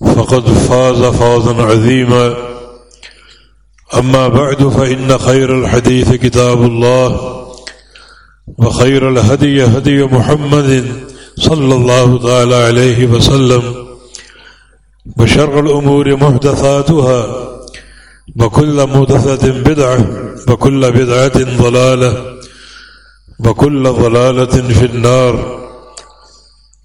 فقد فاز فوزا عظيما. أما بعد، فإن خير الحديث كتاب الله، وخير الهدي هدي محمد صلى الله تعالى عليه وسلم، وشر الأمور محدثاتها، وكل محدثة بدعة، وكل بدعة ضلالة، وكل ضلالة في النار.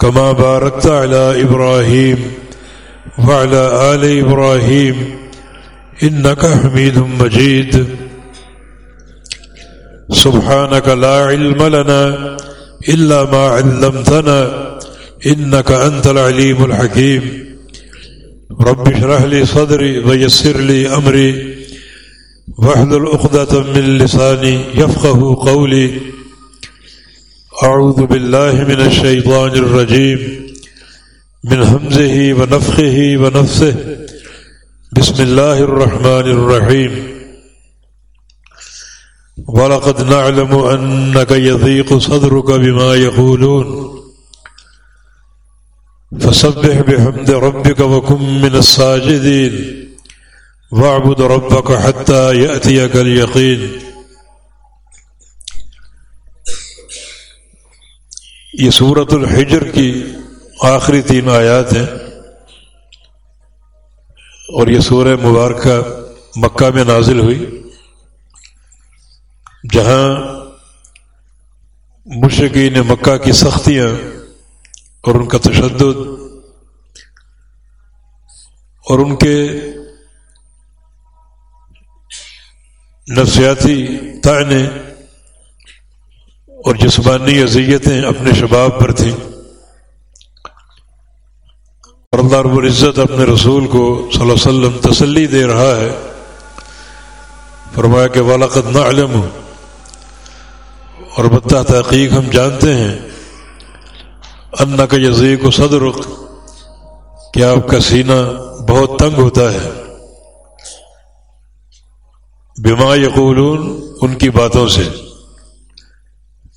كما باركت على إبراهيم وعلى آل إبراهيم إنك حميد مجيد. سبحانك لا علم لنا إلا ما علمتنا إنك أنت العليم الحكيم. رب اشرح لي صدري ويسر لي أمري واحلل عقدة من لساني يفقه قولي. أعوذ بالله من الشيطان الرجيم. من همزه ونفخه ونفسه. بسم الله الرحمن الرحيم. ولقد نعلم أنك يضيق صدرك بما يقولون. فسبح بحمد ربك وكن من الساجدين. واعبد ربك حتى يأتيك اليقين. یہ صورت الحجر کی آخری تین آیات ہیں اور یہ سورہ مبارکہ مکہ میں نازل ہوئی، جہاں مشقین مکہ کی سختیاں اور ان کا تشدد اور ان کے نفسیاتی تانے اور جسمانی اذیتیں اپنے شباب پر تھیں۔ اور اللہ رب العزت اپنے رسول کو صلی اللہ علیہ وسلم تسلی دے رہا ہے۔ فرمایا کہ والد نہ علم اور بتا تحقیق ہم جانتے ہیں۔ ان کا یزیق و صدر کہ آپ کا سینہ بہت تنگ ہوتا ہے۔ بیما یقولون ان کی باتوں سے۔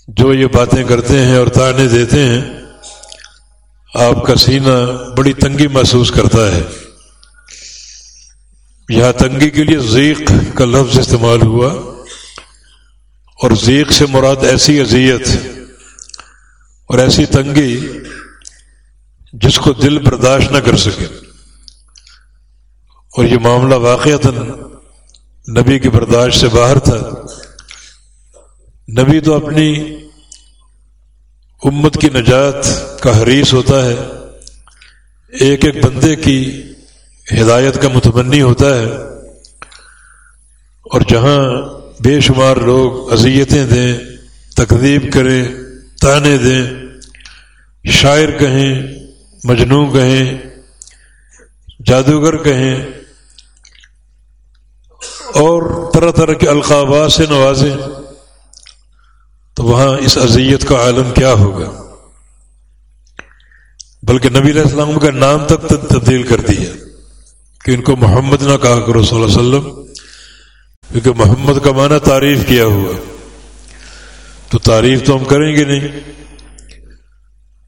جو یہ باتیں کرتے ہیں اور تانے دیتے ہیں، آپ کا سینہ بڑی تنگی محسوس کرتا ہے۔ یہاں تنگی کے لیے ذیق کا لفظ استعمال ہوا۔ اور ذیق سے مراد ایسی اذیت اور ایسی تنگی جس کو دل برداشت نہ کر سکے۔ اور یہ معاملہ واقعتا نبی کی برداشت سے باہر تھا۔ نبی تو اپنی امت کی نجات کا حریث ہوتا ہے، ایک ایک بندے کی ہدایت کا متمنی ہوتا ہے۔ اور جہاں بے شمار لوگ اذیتیں دیں تقدیب کریں، تانے دیں، شاعر کہیں مجنو کہیں، جادوگر کہیں، اور طرح طرح کے القابات سے نوازیں۔ تو وہاں اس اذیت کا عالم کیا ہوگا؟ بلکہ نبی علیہ السلام کا نام تک تبدیل کر دیا کہ ان کو محمد نہ کہا کرو صلی اللہ علیہ وسلم، کیونکہ محمد کا معنی تعریف کیا ہوا۔ تو تعریف تو ہم کریں گے نہیں۔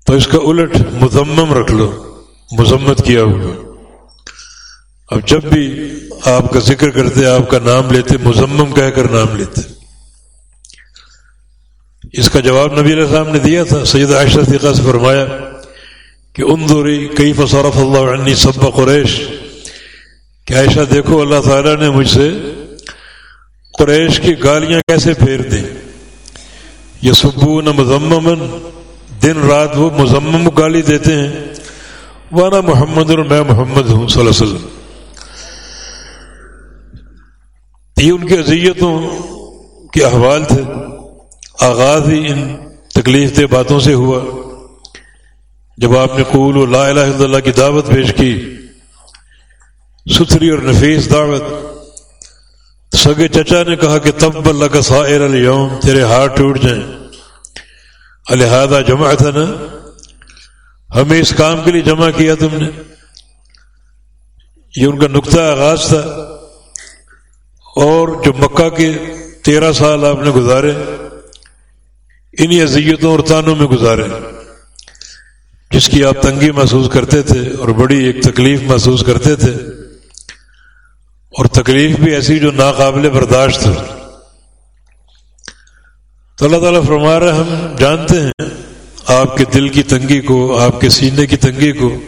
تو اس کا الٹ مزمم رکھ لو، مذمت کیا ہوا اب جب بھی آپ کا ذکر کرتے، آپ کا نام لیتے مزمم کہہ کر نام لیتے۔ اس کا جواب نبی علیہ السلام نے دیا تھا۔ سید عائشہ صدیقہ سے فرمایا کہ ان دوری کئی فصورف اللہ عنی سب قریش۔ کہ عائشہ دیکھو اللہ تعالیٰ نے مجھ سے قریش کی گالیاں کیسے پھیر دیں۔ یہ سبون مزمن دن رات وہ مزمم گالی دیتے ہیں۔ وانا محمد اور میں محمد ہوں صلی اللہ علیہ وسلم۔ یہ ان کی اذیتوں کے احوال تھے۔ آغاز ہی ان تکلیف دہ باتوں سے ہوا۔ جب آپ نے قول و لا الہ الا اللہ کی دعوت پیش کی، ستھری اور نفیس دعوت سگے چچا نے کہا کہ تب اللہ کا سائر اليوم تیرے ہاتھ ٹوٹ جائیں۔ الحادہ جمع تھا نا۔ ہمیں اس کام کے لیے جمع کیا تم نے۔ یہ ان کا نقطہ آغاز تھا۔ اور جو مکہ کے تیرہ سال آپ نے گزارے انہی اذیتوں اور تانوں میں گزارے۔ جس کی آپ تنگی محسوس کرتے تھے اور بڑی ایک تکلیف محسوس کرتے تھے۔ اور تکلیف بھی ایسی جو ناقابل برداشت ہو تو اللہ تعالیٰ فرما رہے ہم جانتے ہیں آپ کے دل کی تنگی کو، آپ کے سینے کی تنگی کو۔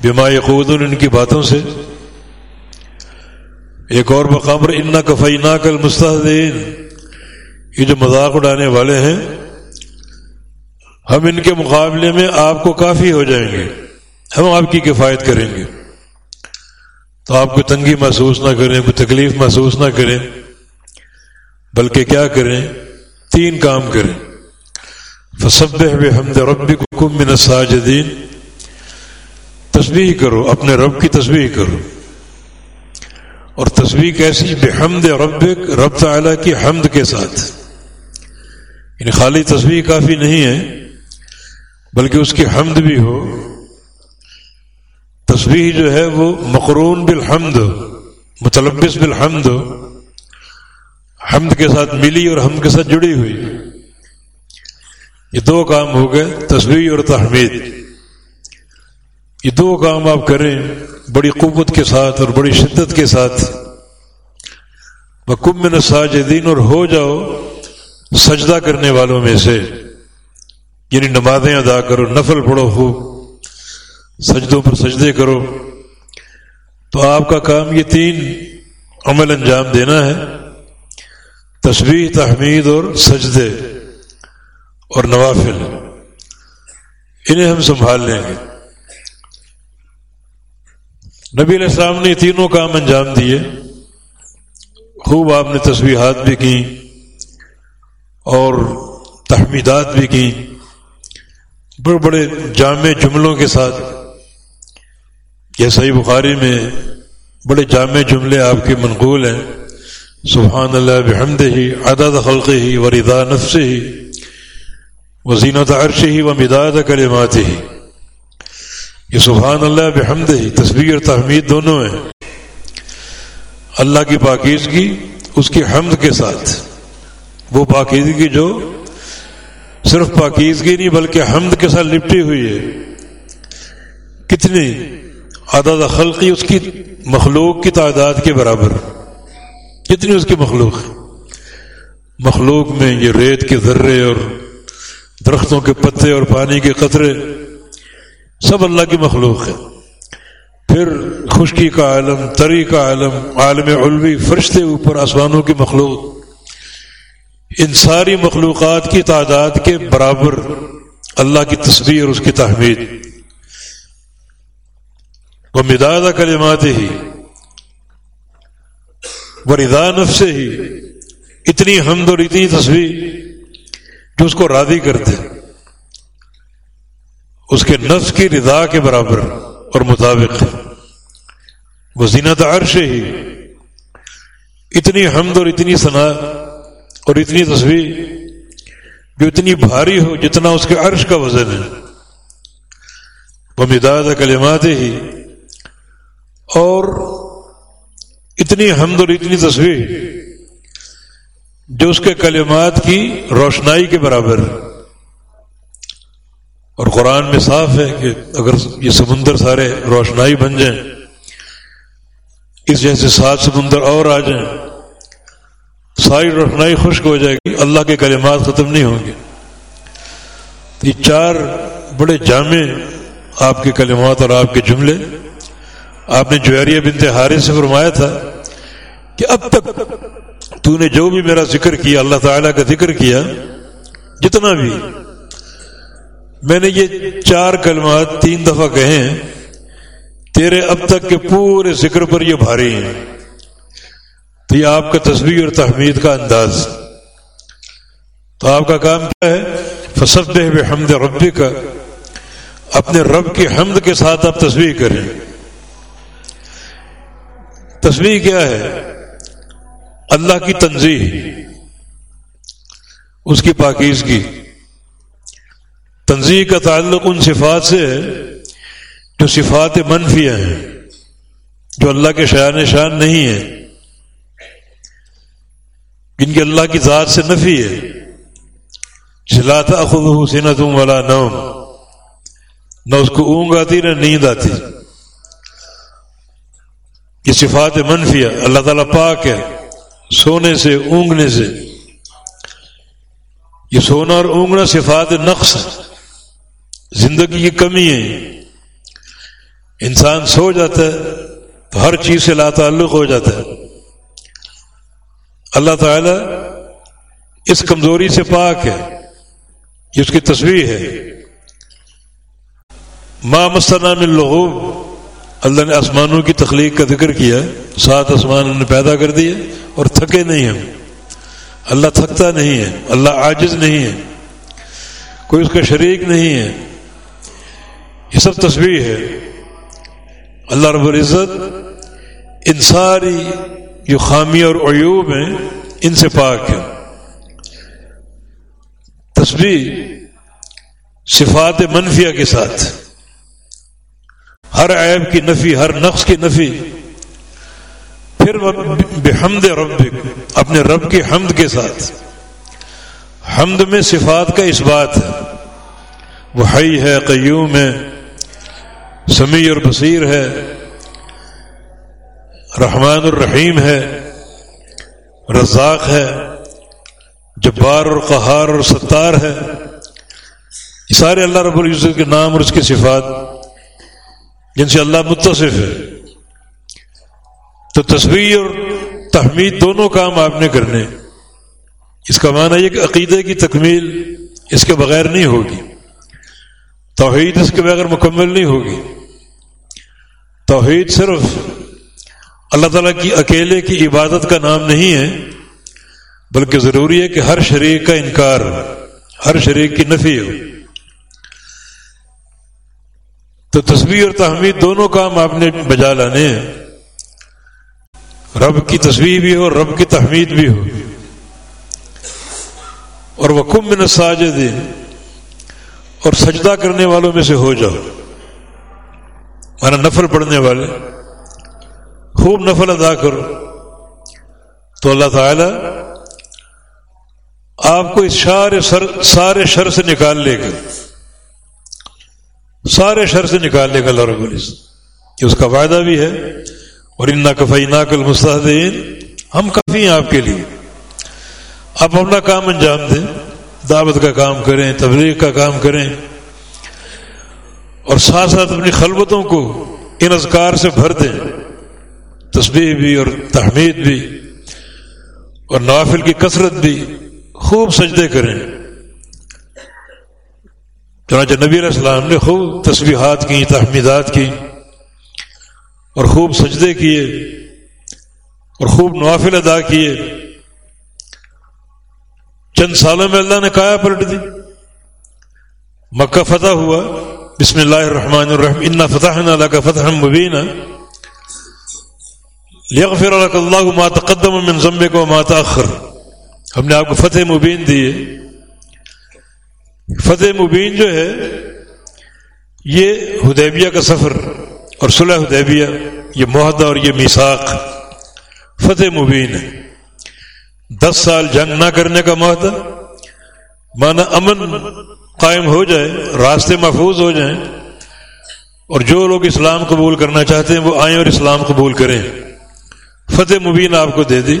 بیما یقود ان کی باتوں سے۔ ایک اور مقام پر ان کفئی کل مستحدین یہ جو مذاق اڑانے والے ہیں، ہم ان کے مقابلے میں آپ کو کافی ہو جائیں گے، ہم آپ کی کفایت کریں گے۔ تو آپ کو تنگی محسوس نہ کریں، کوئی تکلیف محسوس نہ کریں، بلکہ کیا کریں؟ تین کام کریں۔ فصب حمد ربی کو کم من ساجدین تصویر کرو، اپنے رب کی تصویر کرو۔ اور تصویر کیسی؟ بحمد رب رب تعالیٰ کی حمد کے ساتھ۔ یعنی خالی تصویر کافی نہیں ہے، بلکہ اس کی حمد بھی ہو۔ تصویر جو ہے وہ مقرون بالحمد، متلبس بالحمد، حمد کے ساتھ ملی اور حمد کے ساتھ جڑی ہوئی۔ یہ دو کام ہو گئے، تصویر اور تحمید۔ یہ دو کام آپ کریں، بڑی قوت کے ساتھ اور بڑی شدت کے ساتھ۔ بکم میں ساجدین اور ہو جاؤ سجدہ کرنے والوں میں سے یعنی نمازیں ادا کرو، نفل پڑھو ہو سجدوں پر سجدے کرو۔ تو آپ کا کام یہ تین عمل انجام دینا ہے تصویر تحمید اور سجدے اور نوافل۔ انہیں ہم سنبھال لیں گے۔ نبی علیہ السلام نے تینوں کام انجام دیے۔ خوب آپ نے تصویرات بھی کی اور تحمیدات بھی کی بڑے بڑے جامع جملوں کے ساتھ۔ یہ صحیح بخاری میں بڑے جامع جملے آپ کے منقول ہیں۔ سبحان اللہ بحمد ہی عدد خلق ہی و ردا نفس ہی و زینت عرش ہی و مداد کلمات ہی یہ سبحان اللہ بحمد ہی تصویر اور تحمید دونوں ہیں۔ اللہ کی پاکیزگی، اس کی حمد کے ساتھ۔ وہ پاکیزگی جو صرف پاکیزگی نہیں بلکہ حمد کے ساتھ لپٹی ہوئی ہے۔ کتنی عدد خلقی اس کی مخلوق کی تعداد کے برابر۔ کتنی اس کی مخلوق۔ مخلوق میں یہ ریت کے ذرے اور درختوں کے پتے اور پانی کے قطرے سب اللہ کی مخلوق ہے پھر خشکی کا عالم، تری کا عالم عالم علوی فرشتے اوپر آسمانوں کی مخلوق۔ ان ساری مخلوقات کی تعداد کے برابر اللہ کی تصویر اور اس کی تحمید۔ وہ مداد کلمات ہی رضا نف سے ہی اتنی حمد اور اتنی تصویر جو اس کو راضی کرتے اس کے نفس کی رضا کے برابر اور مطابق۔ وہ زینت عرش ہی اتنی حمد اور اتنی ثنا اور اتنی تصویر جو اتنی بھاری ہو جتنا اس کے عرش کا وزن ہے۔ وہ مداد کلمات ہی اور اتنی حمد اور اتنی تصویر جو اس کے کلمات کی روشنائی کے برابر ہے۔ اور قرآن میں صاف ہے کہ اگر یہ سمندر سارے روشنائی بن جائیں، اس جیسے سات سمندر اور آ جائیں ساری روشنائی خشک ہو جائے گی۔ اللہ کے کلمات ختم نہیں ہوں گے۔ یہ چار بڑے جامع آپ کے کلمات اور آپ کے جملے۔ آپ نے جوہریہ بنت حارث سے فرمایا تھا کہ اب تک تو نے جو بھی میرا ذکر کیا، اللہ تعالیٰ کا ذکر کیا، جتنا بھی۔ میں نے یہ چار کلمات تین دفعہ کہے ہیں، تیرے اب تک کے پورے ذکر پر یہ بھاری ہیں۔ تو یہ آپ کا تصویر اور تحمید کا انداز۔ تو آپ کا کام کیا ہے؟ فصد حمد ربی کا اپنے رب کی حمد کے ساتھ آپ تصویر کریں۔ تصویر کیا ہے؟ اللہ کی تنظیم اس کی پاکیزگی۔ تنظیم کا تعلق ان صفات سے ہے جو صفات منفی ہیں، جو اللہ کے شان شان نہیں ہے جن کی اللہ کی ذات سے نفی ہے۔ جلاتا خود حسین تم والا نوم۔ نہ اس کو اونگ آتی، نہ نیند آتی۔ یہ صفات منفی ہے۔ اللہ تعالیٰ پاک ہے۔ سونے سے، اونگنے سے۔ یہ سونا اور اونگنا صفات نقص زندگی کی کمی ہے۔ انسان سو جاتا ہے، تو ہر چیز سے لا تعلق ہو جاتا ہے۔ اللہ تعالی اس کمزوری سے پاک ہے، یہ اس کی تصویر ہے۔ ماں مستنام الغوب اللہ نے آسمانوں کی تخلیق کا ذکر کیا، سات آسمان نے پیدا کر دیے اور تھکے نہیں ہم اللہ تھکتا نہیں ہے، اللہ عاجز نہیں ہے۔ کوئی اس کا شریک نہیں ہے۔ یہ سب تصویر ہے۔ اللہ رب العزت ان ساری جو خامی اور عیوب ہیں، ان سے پاک ہے تصویر صفات منفیہ کے ساتھ۔ ہر عیب کی نفی، ہر نقص کی نفی۔ پھر بحمد رب اپنے رب کی حمد کے ساتھ۔ حمد میں صفات کا اس بات ہے۔ وہ حی ہے، قیوم ہے، سمیع اور بصیر ہے۔ رحمان الرحیم ہے، رزاق ہے، جبار اور قہار اور ستار ہے۔ یہ سارے اللہ رب العزت کے نام اور اس کی صفات، جن سے اللہ متصف ہے۔ تو تصویر اور تحمید دونوں کام آپ نے کرنے۔ اس کا معنی یہ کہ عقیدے کی تکمیل اس کے بغیر نہیں ہوگی۔ توحید اس کے بغیر مکمل نہیں ہوگی۔ توحید صرف اللہ تعالیٰ کی اکیلے کی عبادت کا نام نہیں ہے، بلکہ ضروری ہے کہ ہر شریک کا انکار، ہر شریک کی نفی ہو۔ تو تصویر اور تحمید دونوں کام آپ نے بجا لانے ہیں۔ رب کی تصویر بھی ہو، رب کی تحمید بھی ہو۔ اور وہ کم میں ساجد اور سجدہ کرنے والوں میں سے ہو جاؤ۔ مانا نفل پڑھنے والے خوب نفل ادا کرو تو اللہ تعالی آپ کو اس سارے سارے شر سے نکال لے گا۔ سارے شر سے نکال لے گا اللہ رب العزت۔ اس کا وعدہ بھی ہے۔ اور ان کفئی ناقل مستحدین ہم کافی ہیں آپ کے لیے۔ آپ اپنا کام انجام دیں۔ دعوت کا کام کریں، تبلیغ کا کام کریں۔ اور ساتھ ساتھ اپنی خلبتوں کو ان اذکار سے بھر دیں۔ تسبیح بھی اور تحمید بھی اور نوافل کی کثرت بھی خوب سجدے کریں۔ چنانچہ نبی علیہ السلام نے خوب تسبیحات کی، تحمیدات کی اور خوب سجدے کیے اور خوب نوافل ادا کیے۔ چند سالوں میں اللہ نے کایا پلٹ دی۔ مکہ فتح ہوا۔ بسم اللہ الرحمن الرحیم۔ ان فتح اللہ کا فتح مبین لیغفر لك اللہ ما تقدم من ذنبك وما تاخر ہم نے آپ کو فتح مبین دی۔ فتح مبین جو ہے، یہ حدیبیہ کا سفر اور صلح حدیبیہ، یہ معاہدہ اور یہ میساک فتح مبین ہے۔ دس سال جنگ نہ کرنے کا معاہدہ مانا امن قائم ہو جائے، راستے محفوظ ہو جائیں، اور جو لوگ اسلام قبول کرنا چاہتے ہیں، وہ آئیں اور اسلام قبول کریں۔ فتح مبین آپ کو دے دی۔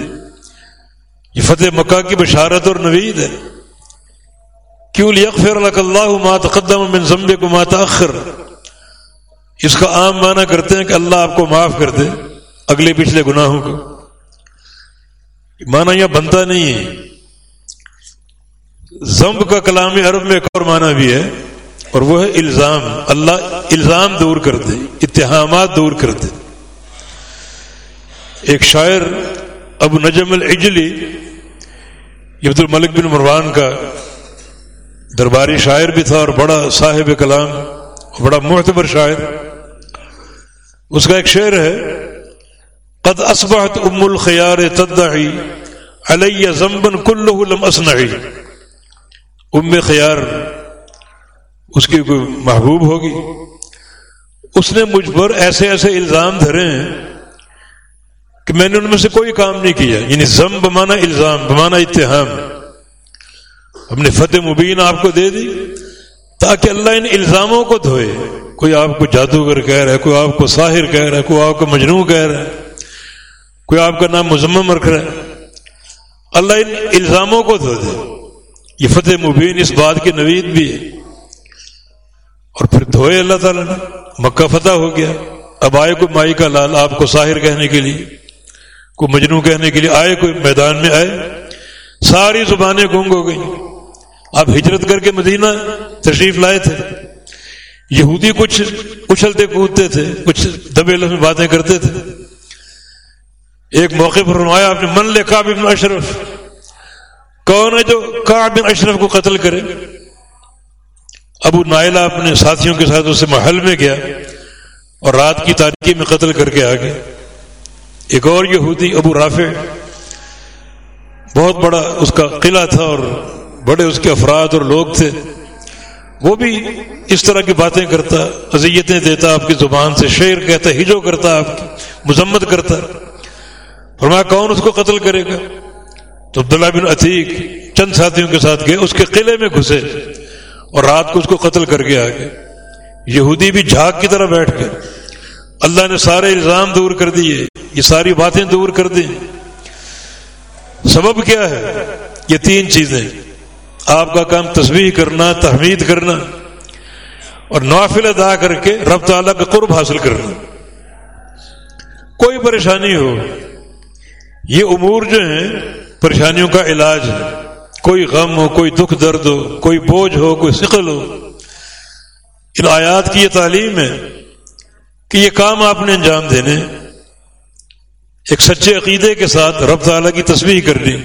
یہ فتح مکہ کی بشارت اور نوید ہے۔ کیوں اللہ ما تقدم من ضمبے کو ماتاخر اس کا عام معنی کرتے ہیں کہ اللہ آپ کو معاف کر دے اگلے پچھلے گناہوں کو۔ معنی یہ بنتا نہیں ہے۔ زمب کا کلام عرب میں ایک اور معنی بھی ہے اور وہ ہے الزام۔ اللہ الزام دور کر دے اتحامات دور کر دے۔ ایک شاعر، ابو نجم العجلی عبد الملک بن مروان کا درباری شاعر بھی تھا اور بڑا صاحب کلام، بڑا معتبر شاعر۔ اس کا ایک شعر ہے، قد اسبحت ام الخیار تدعی علی زمبن کلہ لم اسنعی ام خیار اس کی کوئی محبوب ہوگی۔ اس نے مجھ پر ایسے ایسے الزام دھرے ہیں کہ میں نے ان میں سے کوئی کام نہیں کیا یعنی زم بمانا، الزام بمانا اتحام ہم نے فتح مبین آپ کو دے دی تاکہ اللہ ان الزاموں کو دھوئے۔ کوئی آپ کو جادوگر کہہ رہا ہے، کوئی آپ کو ساحر کہہ رہا ہے، کوئی آپ کو مجنو کہہ رہا ہے، کوئی آپ کا نام مزمم رکھ رہا ہے۔ اللہ ان الزاموں کو دھو دے۔ یہ فتح مبین اس بات کی نوید بھی ہے۔ اور پھر دھوئے اللہ تعالیٰ نے۔ مکہ فتح ہو گیا۔ اب آئے کوئی مائی کا لال آپ کو ساحر کہنے کے لیے۔ کوئی مجنو کہنے کے لیے آئے، کوئی میدان میں آئے، ساری زبانیں گنگ ہو گئیں۔ آپ ہجرت کر کے مدینہ تشریف لائے تھے۔ یہودی کچھ اچھلتے کودتے تھے، کچھ دبے میں باتیں کرتے تھے۔ ایک موقع پر فرمایا، آپ نے من لے کاب ابن اشرف۔ کون ہے جو کاب ابن اشرف کو قتل کرے؟ ابو نائلہ اپنے ساتھیوں کے ساتھ اسے محل میں گیا اور رات کی تاریخی میں قتل کر کے آگے ایک اور یہودی ابو رافع، بہت بڑا اس کا قلعہ تھا اور بڑے اس کے افراد اور لوگ تھے۔ وہ بھی اس طرح کی باتیں کرتا، اذیتیں دیتا، آپ کی زبان سے شعر کہتا، ہجو کرتا، آپ کی مذمت کرتا۔ فرمایا، کون اس کو قتل کرے گا؟ تو عبداللہ بن عتیق چند ساتھیوں کے ساتھ گئے، اس کے قلعے میں گھسے اور رات کو اس کو قتل کر کے آگے یہودی بھی جھاگ کی طرح بیٹھ گئے۔ اللہ نے سارے الزام دور کر دیے۔ یہ ساری باتیں دور کر دی سبب کیا ہے؟ یہ تین چیزیں۔ آپ کا کام تصویر کرنا، تحمید کرنا اور نوافل ادا کر کے رب تعالیٰ کا قرب حاصل کرنا۔ کوئی پریشانی ہو، یہ امور جو ہیں، پریشانیوں کا علاج ہے۔ کوئی غم ہو، کوئی دکھ درد ہو، کوئی بوجھ ہو، کوئی سکل ہو۔ ان آیات کی یہ تعلیم ہے کہ یہ کام آپ نے انجام دینے۔ ایک سچے عقیدے کے ساتھ رب تعالیٰ کی تصویر کرنی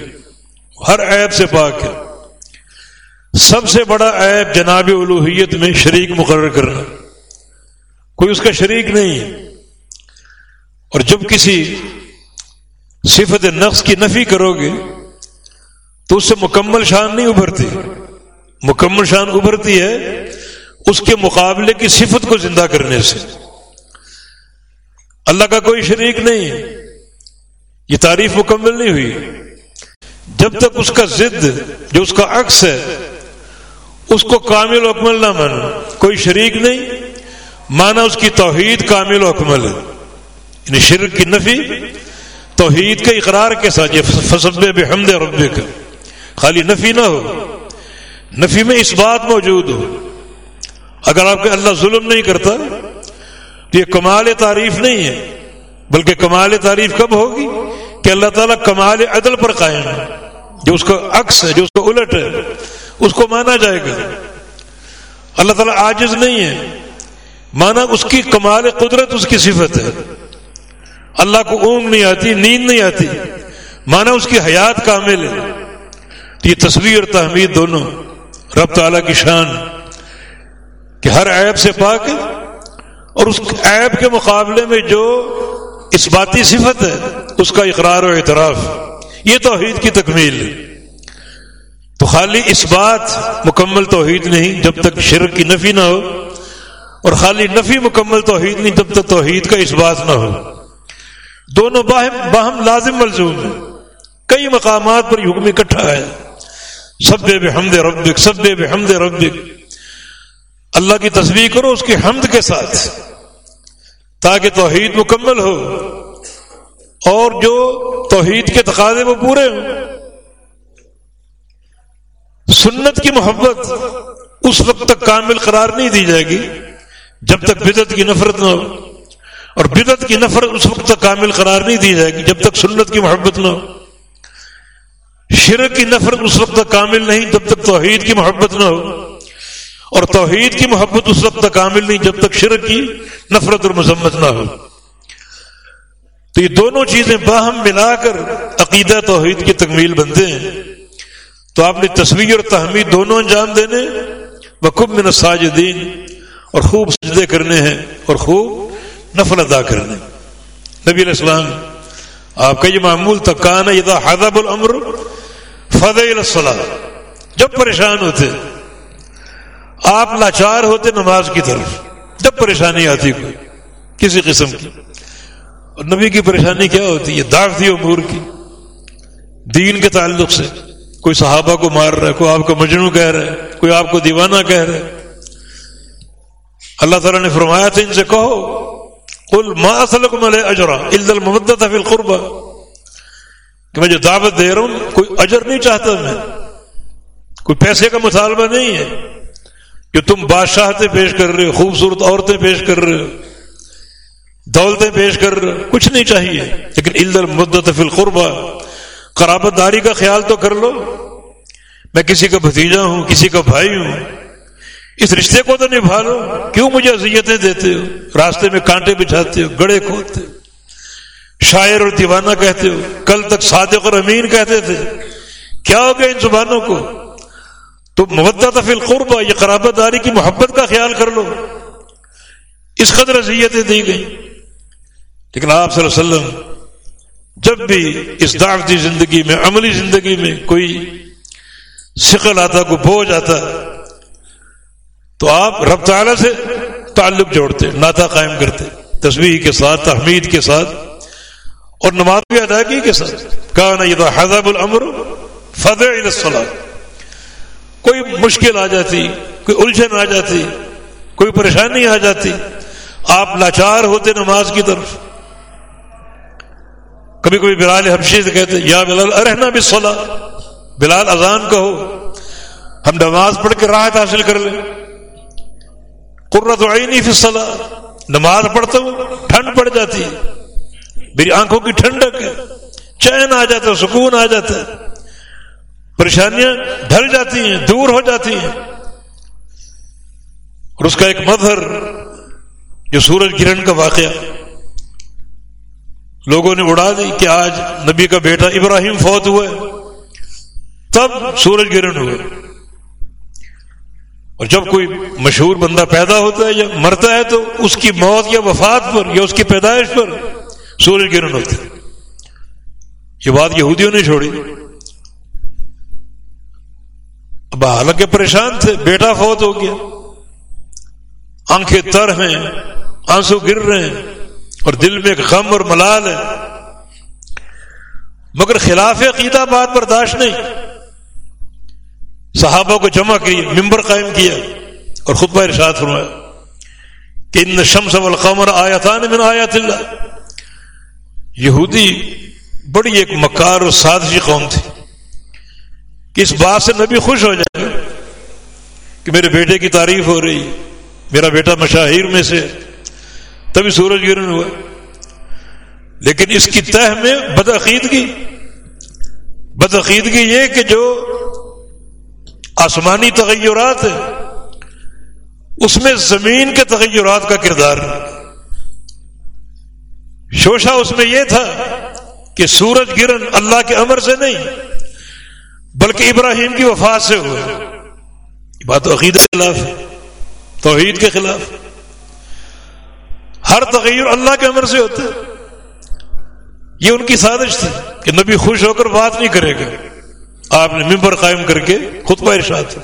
ہر عیب سے پاک ہے۔ سب سے بڑا عیب جناب الوحیت میں شریک مقرر کرنا۔ کوئی اس کا شریک نہیں ہے۔ اور جب کسی صفت نقص کی نفی کرو گے تو اس سے مکمل شان نہیں ابھرتی۔ مکمل شان ابھرتی ہے اس کے مقابلے کی صفت کو زندہ کرنے سے۔ اللہ کا کوئی شریک نہیں ہے۔ یہ تعریف مکمل نہیں ہوئی۔ جب تک اس کا ضد، جو اس کا عکس ہے، اس کو کامل و اکمل نہ مانا کوئی شریک نہیں، مانا اس کی توحید کامل و اکمل ہے۔ یعنی شرک کی نفی، توحید کے اقرار کے ساتھ۔ یہ فصب بحمد رب کا خالی نفی نہ ہو۔ نفی میں اس بات موجود ہو۔ اگر آپ کے اللہ ظلم نہیں کرتا، تو یہ کمال تعریف نہیں ہے۔ بلکہ کمال تعریف کب ہوگی کہ اللہ تعالیٰ کمال عدل پر قائم ہے؟ جو اس کا عکس ہے، جو اس کا الٹ ہے، اس کو مانا جائے گا۔ اللہ تعالیٰ عاجز نہیں ہے۔ مانا اس کی کمال قدرت، اس کی صفت ہے۔ اللہ کو اونگ نہیں آتی، نیند نہیں آتی۔ مانا اس کی حیات کامل ہے۔ تو یہ تصویر اور تحمید دونوں رب تعالیٰ کی شان کہ ہر عیب سے پاک ہے اور اس عیب کے مقابلے میں جو اس باتی صفت ہے، اس کا اقرار و اعتراف، یہ توحید کی تکمیل۔ تو خالی اس بات مکمل توحید نہیں، جب تک شرک کی نفی نہ ہو، اور خالی نفی مکمل توحید نہیں، جب تک توحید کا اس بات نہ ہو۔ دونوں باہم باہم لازم ملزوم ہیں۔ کئی مقامات پر حکم اکٹھا ہے۔ سب بے حمد ربک، سب بے حمد ربک۔ اللہ کی تصویر کرو اس کے حمد کے ساتھ۔ تاکہ توحید مکمل ہو اور جو توحید کے تقاضے وہ پورے ہوں۔ سنت کی محبت اس وقت تک کامل قرار نہیں دی جائے گی جب تک بدت کی نفرت نہ ہو۔ اور بدت کی نفرت اس وقت تک کامل قرار نہیں دی جائے گی جب تک سنت کی محبت نہ ہو۔ شرک کی نفرت اس وقت تک کامل نہیں جب تک توحید کی محبت نہ ہو۔ اور توحید کی محبت اس وقت تک کامل نہیں، جب تک شرک کی نفرت اور مذمت نہ ہو۔ تو یہ دونوں چیزیں باہم ملا کر عقیدہ توحید کی تکمیل بنتے ہیں۔ تو آپ نے تصویر اور تحمید دونوں انجام دینے وقب میں نساجدین اور خوب سجدے کرنے ہیں اور خوب نفل ادا کرنے۔ نبی علیہ السلام، آپ کا یہ معمول تکان یہ حدب العمر السلام جب پریشان ہوتے آپ لاچار ہوتے نماز کی طرف، جب پریشانی آتی کوئی، کسی قسم کی۔ اور نبی کی پریشانی کیا ہوتی؟ ہے داغ امور کی۔ دین کے تعلق سے کوئی صحابہ کو مار رہا ہے، کوئی آپ کو مجنو کہہ رہا ہے، کوئی آپ کو دیوانہ کہہ رہا ہے۔ اللہ تعالیٰ نے فرمایا تھا، ان سے کہو کل اصل کو ملے اجرا المدت فی القربہ۔ کہ میں جو دعوت دے رہا ہوں، کوئی اجر نہیں چاہتا میں۔ کوئی پیسے کا مطالبہ نہیں ہے۔ کہ تم بادشاہتیں پیش کر رہے ہو، خوبصورت عورتیں پیش کر رہے ہو، دولتیں پیش کر رہے ہو، کچھ نہیں چاہیے۔ لیکن عل مدت فی القربہ قرابت داری کا خیال تو کر لو۔ میں کسی کا بھتیجا ہوں، کسی کا بھائی ہوں، اس رشتے کو تو نبھا لو۔ کیوں مجھے اذیتیں دیتے ہو؟ راستے میں کانٹے بچھاتے ہو، گڑے کھودتے ہو۔ شاعر اور دیوانہ کہتے ہو، کل تک صادق اور امین کہتے تھے۔ کیا ہو گیا ان زبانوں کو؟ تو مبت فی القربہ یہ قرابت داری کی محبت کا خیال کر لو۔ اس قدر اذیتیں دی گئی۔ لیکن آپ صلی اللہ علیہ وسلم جب بھی اس دعوتی زندگی میں، عملی زندگی میں کوئی شکل آتا، کوئی بوجھ آتا، تو آپ رب تعالی سے تعلق جوڑتے ناتا قائم کرتے تصویر کے ساتھ، تحمید کے ساتھ اور نماز بھی ادائیگی کے ساتھ۔ کہا نا یہ تو حضب العمر فضل کوئی مشکل آ جاتی، کوئی الجھن آ جاتی، کوئی پریشانی آ جاتی۔ آپ لاچار ہوتے نماز کی طرف۔ کبھی کبھی بلال حبشی سے کہتے، یا بلال ارحنا بھی سولا بلال اذان کہو۔ ہم نماز پڑھ کے راحت حاصل کر لیں۔ قرت عینی فی فصلہ نماز پڑھتا ہوں، ٹھنڈ پڑ جاتی۔ ہے میری آنکھوں کی ٹھنڈک ہے، چین آ جاتا ہے سکون آ جاتا۔ ہے پریشانیاں ڈھل جاتی ہیں، دور ہو جاتی ہیں۔ اور اس کا ایک مظہر جو سورج گرہن کا واقعہ، لوگوں نے اڑا دی کہ آج نبی کا بیٹا ابراہیم فوت ہوئے۔ تب سورج گرہن ہوئے۔ اور جب کوئی مشہور بندہ پیدا ہوتا ہے یا مرتا ہے تو اس کی موت یا وفات پر یا اس کی پیدائش پر سورج گرہن ہوتے یہ بات یہودیوں نے چھوڑی۔ اب حالانکہ پریشان تھے، بیٹا فوت ہو گیا۔ آنکھیں تر ہیں، آنسو گر رہے ہیں اور دل میں ایک غم اور ملال ہے۔ مگر خلاف عقیدہ بات برداشت نہیں۔ صحابہ کو جمع کی، ممبر قائم کیا اور خطبہ ارشاد فرمایا کہ ان شمس والقمر آیاتان من آیات اللہ۔ یہودی بڑی ایک مکار اور سازشی قوم تھی۔ کہ اس بات سے نبی خوش ہو جائے؟ کہ میرے بیٹے کی تعریف ہو رہی، میرا بیٹا مشاہیر میں سے، تبھی سورج گرہن ہوا۔ لیکن اس کی تہ میں بدعقیدگی۔ بدعقیدگی یہ کہ جو آسمانی تغیرات ہے اس میں زمین کے تغیرات کا کردار۔ شوشا اس میں یہ تھا کہ سورج گرن اللہ کے امر سے نہیں بلکہ ابراہیم کی وفات سے ہوا بات عقید کے خلاف ہے توحید کے خلاف۔ ہر تغیر اللہ کے امر سے ہوتا ہے۔ یہ ان کی سازش تھی کہ نبی خوش ہو کر بات نہیں کرے گا۔ آپ نے ممبر قائم کر کے خطبہ ارشاد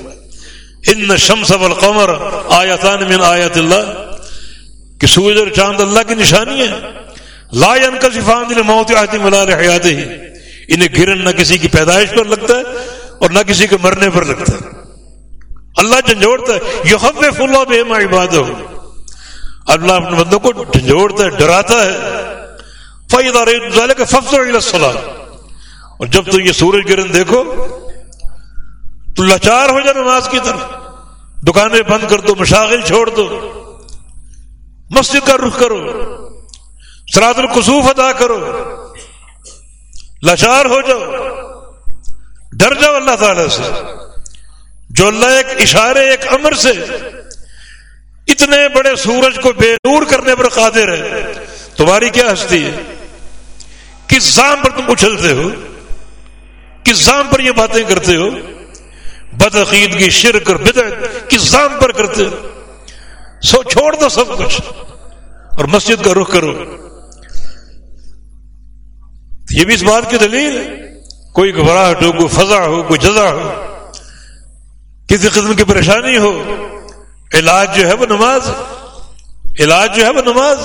ان شمس والقمر آیاتان من آیات اللہ۔ کہ سورج اور چاند اللہ کی نشانی ہے لا کا صفان دل موت آتی ملا حیات ہی انہیں گرن نہ کسی کی پیدائش پر لگتا ہے اور نہ کسی کے مرنے پر لگتا ہے۔ اللہ جھنجھوڑتا ہے۔ یہ حب بے عباد ہو اللہ اپنے بندوں کو جھنجھوڑتا ہے، ڈراتا ہے۔ فائدہ اور جب تو یہ سورج گرن دیکھو، تو لاچار ہو جا نماز کی طرف۔ دکانیں بند کر دو، مشاغل چھوڑ دو۔ مسجد کا رخ کرو۔ سرات القصوف ادا کرو۔ لاچار ہو جاؤ۔ ڈر جاؤ اللہ تعالی سے۔ جو اللہ ایک اشارے ایک امر سے اتنے بڑے سورج کو بے نور کرنے پر قادر ہے، تمہاری کیا ہستی ہے؟ کس زام پر تم اچھلتے ہو؟ کس زام پر یہ باتیں کرتے ہو؟ بدعقید کی شرک اور بدعت کس زام پر کرتے ہو؟ سو چھوڑ دو سب کچھ اور مسجد کا رخ کرو۔ یہ بھی اس بات کی دلیل کوئی گھبراہٹ ہو، کوئی فضا ہو، کوئی جزا ہو، کسی قسم کی پریشانی ہو، علاج جو ہے وہ نماز علاج جو ہے وہ نماز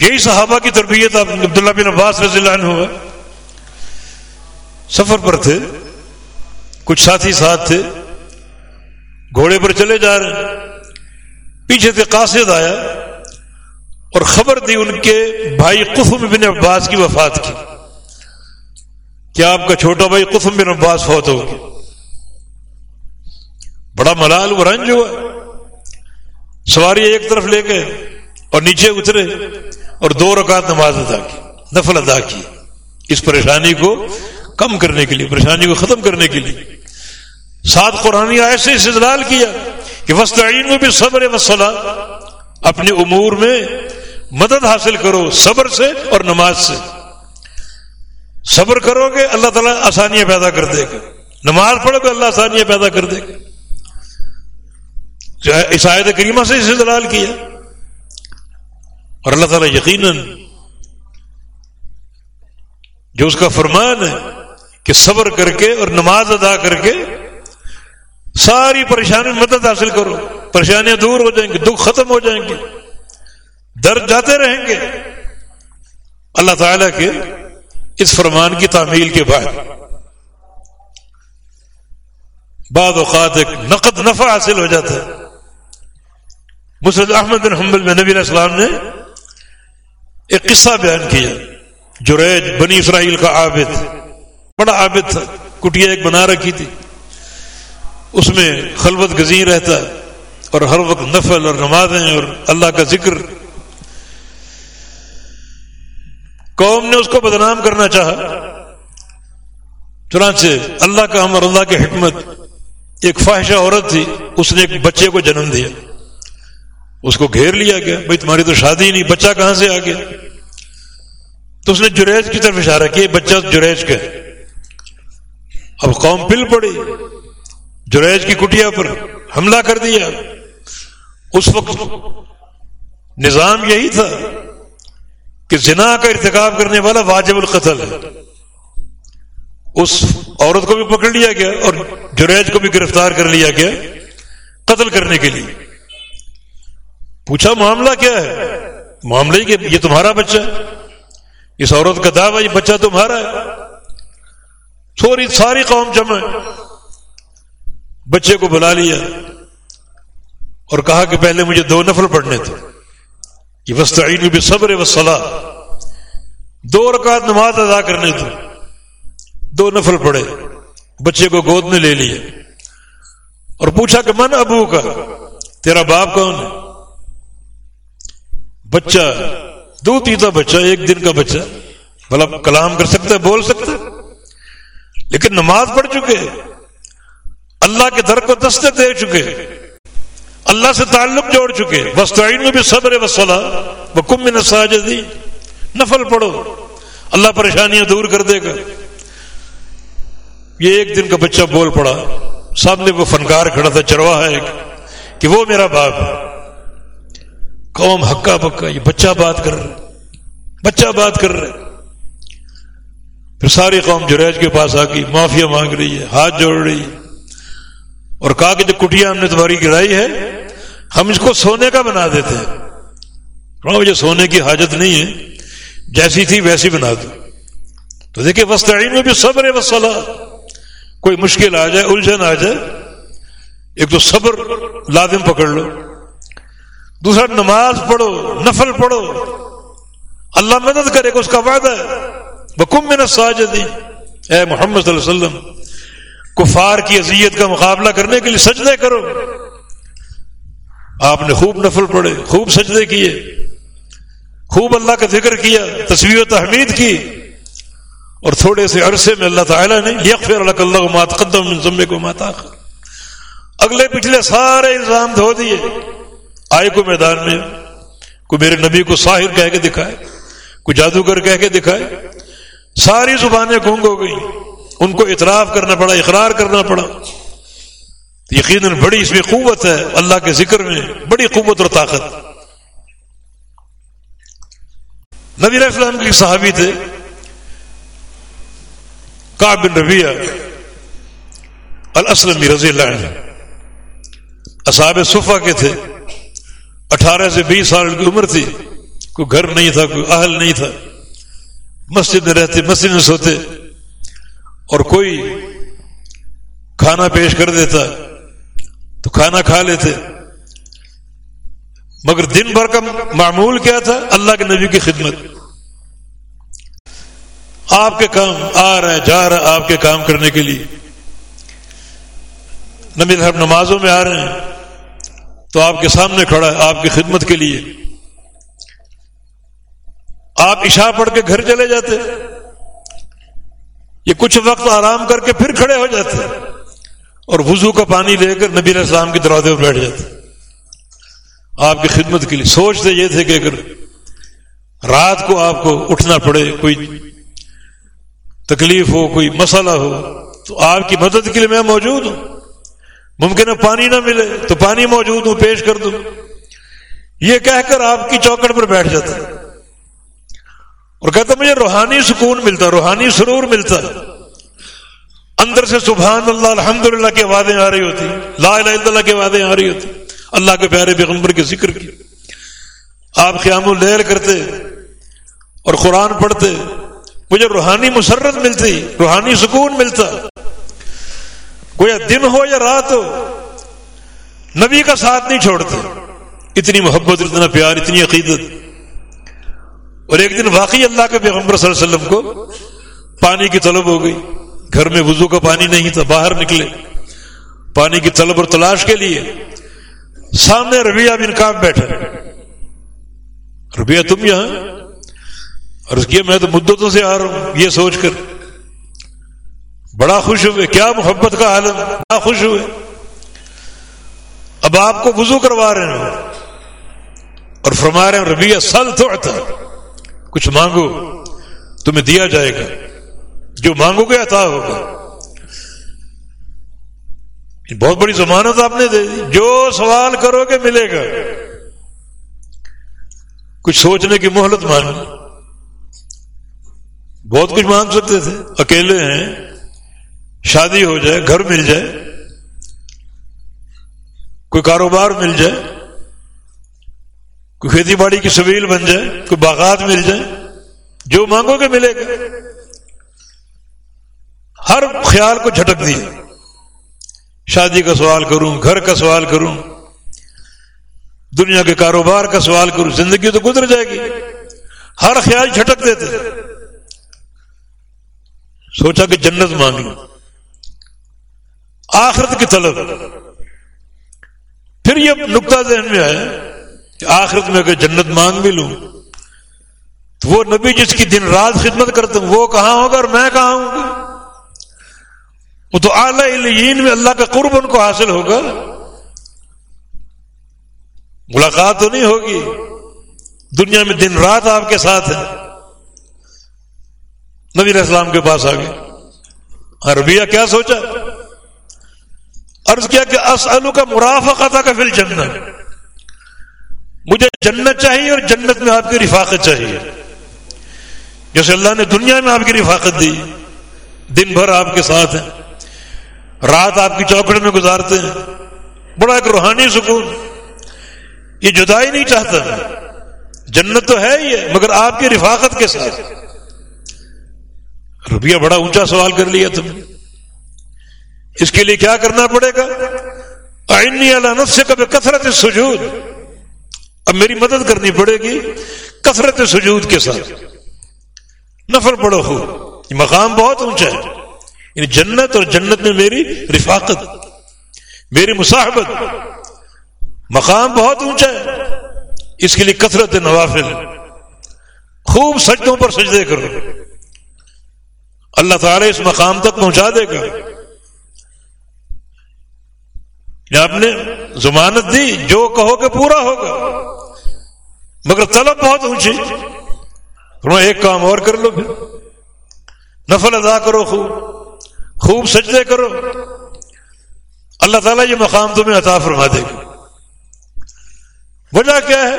یہی صحابہ کی تربیت آپ عبداللہ بن عباس رضی اللہ عنہ ہوا سفر پر تھے، کچھ ساتھی ساتھ تھے۔ گھوڑے پر چلے جا رہے پیچھے سے قاصد آیا۔ اور خبر دی ان کے بھائی قفم بن عباس کی وفات کی۔ کیا آپ کا چھوٹا بھائی قفم بن عباس فوت ہو گیا؟ بڑا ملال و رنج ہوا۔ سواری ایک طرف لے گئے اور نیچے اترے اور دو رکعت نماز ادا کی، نفل ادا کی۔ اس پریشانی کو کم کرنے کے لیے، پریشانی کو ختم کرنے کے لیے۔ سات قرآن ایسے استدلال کیا کہ وسطین میں بھی صبر وسلح اپنے امور میں مدد حاصل کرو صبر سے اور نماز سے۔ صبر کرو گے اللہ تعالیٰ آسانیاں پیدا کر دے گا۔ نماز پڑھو گے اللہ آسانیاں پیدا کر دے گا۔ عیسائد کریمہ سے اسے دلال کیا۔ اور اللہ تعالیٰ یقیناً جو اس کا فرمان ہے کہ صبر کر کے اور نماز ادا کر کے ساری پریشانی مدد حاصل کرو۔ پریشانیاں دور ہو جائیں گی، دکھ ختم ہو جائیں گے۔ درد جاتے رہیں گے۔ اللہ تعالی کے اس فرمان کی تعمیل کے بعد۔ بعد اوقات ایک نقد نفع حاصل ہو جاتا ہے۔ مسرد احمد بن حمبل میں نبی علیہ السلام نے ایک قصہ بیان کیا۔ جریج بنی اسرائیل کا عابد۔ بڑا عابد تھا۔ کٹیا ایک بنا رکھی تھی۔ اس میں خلوت گزین رہتا اور ہر وقت نفل اور نمازیں اور اللہ کا ذکر قوم نے اس کو بدنام کرنا چاہا۔ چنانچہ اللہ کا ہم اور اللہ کی حکمت، ایک فاحشہ عورت تھی، اس نے ایک بچے کو جنم دیا۔ اس کو گھیر لیا گیا، بھائی تمہاری تو شادی نہیں، بچہ کہاں سے آ گیا؟ تو اس نے جریج کی طرف اشارہ کیا بچہ جریج کا اب قوم پل پڑی، جریج کی کٹیا پر حملہ کر دیا۔ اس وقت نظام یہی تھا۔ کہ زنا کا ارتکاب کرنے والا واجب القتل۔ ہے اس عورت کو بھی پکڑ لیا گیا اور جریج کو بھی گرفتار کر لیا گیا قتل کرنے کے لیے۔ پوچھا معاملہ کیا ہے؟ معاملہ ہی کہ یہ تمہارا بچہ اس عورت کا دعویٰ یہ بچہ تمہارا ہے۔ تھوڑی ساری قوم جمع بچے کو بلا لیا اور کہا کہ پہلے مجھے دو نفل پڑھنے تھے۔ یہ وسطین بھی صبر و صلاح دو رکعت نماز ادا کرنے تھے دو نفل پڑے بچے کو گود میں لے لیا اور پوچھا کہ من ابو کا؟ تیرا باپ کون ہے؟ بچہ، دو تیتا بچہ، ایک دن کا بچہ۔ بھلا کلام کر سکتا ہے، بول سکتا ہے۔ لیکن نماز پڑھ چکے۔ اللہ کے در کو دستے دے چکے۔ اللہ سے تعلق جوڑ چکے وسطین میں بھی صبر وسلح وہ کم نساجدی نفل پڑھو۔ اللہ پریشانیاں دور کر دے گا۔ یہ ایک دن کا بچہ بول پڑا۔ سامنے وہ فنکار کھڑا تھا، چرواہا ایک، کہ وہ میرا باپ قوم ہکا پکا یہ بچہ بات کر رہے بچہ بات کر رہے پھر ساری قوم جریج کے پاس آ گئی معافیا مانگ رہی ہے، ہاتھ جوڑ رہی ہے۔ اور کہا کہ جو کٹیا ہم نے تمہاری گرائی ہے، ہم اس کو سونے کا بنا دیتے ہیں۔ مجھے سونے کی حاجت نہیں ہے، جیسی تھی ویسی بنا دو۔ تو دیکھیں وسطین میں بھی صبر وسلح کوئی مشکل آ جائے، الجھن آ جائے، ایک تو صبر لازم پکڑ لو۔ دوسرا، نماز پڑھو، نفل پڑھو۔ اللہ مدد کرے گا اس کا وعدہ ہے۔ بکم میں ساجدی اے محمد صلی اللہ علیہ وسلم کفار کی اذیت کا مقابلہ کرنے کے لیے سجدے کرو۔ آپ نے خوب نفل پڑھے، خوب سجدے کیے۔ خوب اللہ کا ذکر کیا تصویر و تحمید کی۔ اور تھوڑے سے عرصے میں اللہ تعالیٰ نے یکفر اللہ اللہ مات قدم ضمے کو ماتا اگلے پچھلے سارے الزام دھو دیے۔ آئے کو میدان میں کوئی میرے نبی کو ساحر کہہ کے دکھائے کوئی جادوگر کہہ کے دکھائے۔ ساری زبانیں گونگ ہو گئی ان کو اطراف کرنا پڑا، اقرار کرنا پڑا۔ یقیناً بڑی اس میں قوت ہے، اللہ کے ذکر میں بڑی قوت اور طاقت۔ نبی علیہ السلام کے صحابی تھے بن ربیہ الاسلم رضی اللہ عنہ۔ اصحاب صفا کے تھے، اٹھارہ سے بیس سال کی عمر تھی۔ کوئی گھر نہیں تھا، کوئی اہل نہیں تھا۔ مسجد میں رہتے، مسجد میں سوتے۔ اور کوئی کھانا پیش کر دیتا تو کھانا کھا لیتے۔ مگر دن بھر کا معمول کیا تھا؟ اللہ کے نبی کی خدمت۔ آپ کے کام آ رہا ہے، جا رہا ہے آپ کے کام کرنے کے لیے۔ نبی صاحب نمازوں میں آ رہے ہیں۔ تو آپ کے سامنے کھڑا ہے، آپ کی خدمت کے لیے۔ آپ عشاء پڑھ کے گھر چلے جاتے۔ یہ کچھ وقت آرام کر کے پھر کھڑے ہو جاتے اور وضو کا پانی لے کر نبی علیہ السلام کے دروازے پر بیٹھ جاتے آپ کی خدمت کے لیے سوچتے یہ تھے کہ اگر رات کو آپ کو اٹھنا پڑے، کوئی تکلیف ہو، کوئی مسئلہ ہو، تو آپ کی مدد کے لیے میں موجود ہوں۔ ممکن ہے پانی نہ ملے، تو پانی موجود ہوں، پیش کر دوں۔ یہ کہہ کر آپ کی چوکٹ پر بیٹھ جاتا اور کہتا مجھے روحانی سکون ملتا، روحانی سرور ملتا۔ اندر سے سبحان اللہ الحمد للہ کی آ رہی ہوتی۔ لا الہ الا اللہ کی آوازیں آ رہی ہوتی۔ اللہ کے پیارے پیغمبر کے ذکر کی۔ آپ قیام اللیل کرتے اور قرآن پڑھتے، مجھے روحانی مسرت ملتی، روحانی سکون ملتا۔ کوئی دن ہو یا رات ہو، نبی کا ساتھ نہیں چھوڑتے۔ اتنی محبت، اتنا پیار، اتنی عقیدت۔ اور ایک دن واقعی اللہ کے پیغمبر صلی اللہ علیہ وسلم کو پانی کی طلب ہو گئی۔ گھر میں وضو کا پانی نہیں تھا، باہر نکلے۔ پانی کی طلب اور تلاش کے لیے سامنے ربیہ بن کام بیٹھا ربیہ تم یہاں؟ اور اس کیا میں تو مدتوں سے آ رہا ہوں، یہ سوچ کر۔ بڑا خوش ہوئے، کیا محبت کا عالم، بڑا خوش ہوئے۔ اب آپ کو وضو کروا رہے ہیں۔ اور فرما رہے ہیں ربیہ سل تو کچھ مانگو، تمہیں دیا جائے گا۔ جو مانگو گے عطا ہوگا۔ بہت بڑی ضمانت آپ نے دے دی۔ جو سوال کرو گے ملے گا۔ کچھ سوچنے کی مہلت مانگی بہت کچھ مانگ سکتے تھے۔ اکیلے ہیں۔ شادی ہو جائے، گھر مل جائے۔ کوئی کاروبار مل جائے۔ کوئی کھیتی باڑی کی سبیل بن جائے، کوئی باغات مل جائے جو مانگو گے ملے گا۔ ہر خیال کو جھٹک دیا شادی کا سوال کروں، گھر کا سوال کروں، دنیا کے کاروبار کا سوال کروں، زندگی تو گزر جائے گی۔ ہر خیال جھٹک دیتے۔ سوچا کہ جنت مانگی۔ آخرت کی طلب۔ پھر یہ نقطہ ذہن میں آیا۔ کہ آخرت میں اگر جنت مانگ بھی لوں، تو وہ نبی جس کی دن رات خدمت کرتا ہوں، وہ کہاں ہوگا اور میں کہاں ہوں گا؟ وہ تو اعلی میں اللہ کا قرب ان کو حاصل ہوگا۔ ملاقات تو نہیں ہوگی۔ دنیا میں دن رات آپ کے ساتھ ہے نبی علیہ السلام کے پاس آ گئے۔ عربیہ کیا سوچا؟ عرض کیا کہ اسلو کا مرافقہ تھا کا فل جنت مجھے جنت چاہیے اور جنت میں آپ کی رفاقت چاہیے۔ جیسے اللہ نے دنیا میں آپ کی رفاقت دی، دن بھر آپ کے ساتھ ہیں۔ رات آپ کی چوکڑ میں گزارتے ہیں۔ بڑا ایک روحانی سکون۔ یہ جدائی نہیں چاہتا۔ جنت تو ہے ہی ہے، مگر آپ کی رفاقت کے ساتھ۔ روپیہ بڑا اونچا سوال کر لیا تم۔ اس کے لیے کیا کرنا پڑے گا؟ آئنی اللہ سے کبھی کثرت سجود اب میری مدد کرنی پڑے گی کثرت سجود کے ساتھ۔ نفر پڑو ہو یہ مقام بہت اونچا ہے۔ یعنی جنت اور جنت میں میری رفاقت، میری مصاحبت۔ مقام بہت اونچا ہے۔ اس کے لیے کثرت نوافل۔ خوب سجدوں پر سجدے کرو۔ اللہ تعالی اس مقام تک پہنچا دے گا۔ آپ نے ضمانت دی، جو کہو کہ پورا ہوگا۔ مگر طلب بہت اونچی۔ ایک کام اور کر لو پھر۔ نفل ادا کرو خوب۔ خوب سجدے کرو۔ اللہ تعالیٰ یہ مقام تمہیں عطا فرما دے گا۔ وجہ کیا ہے؟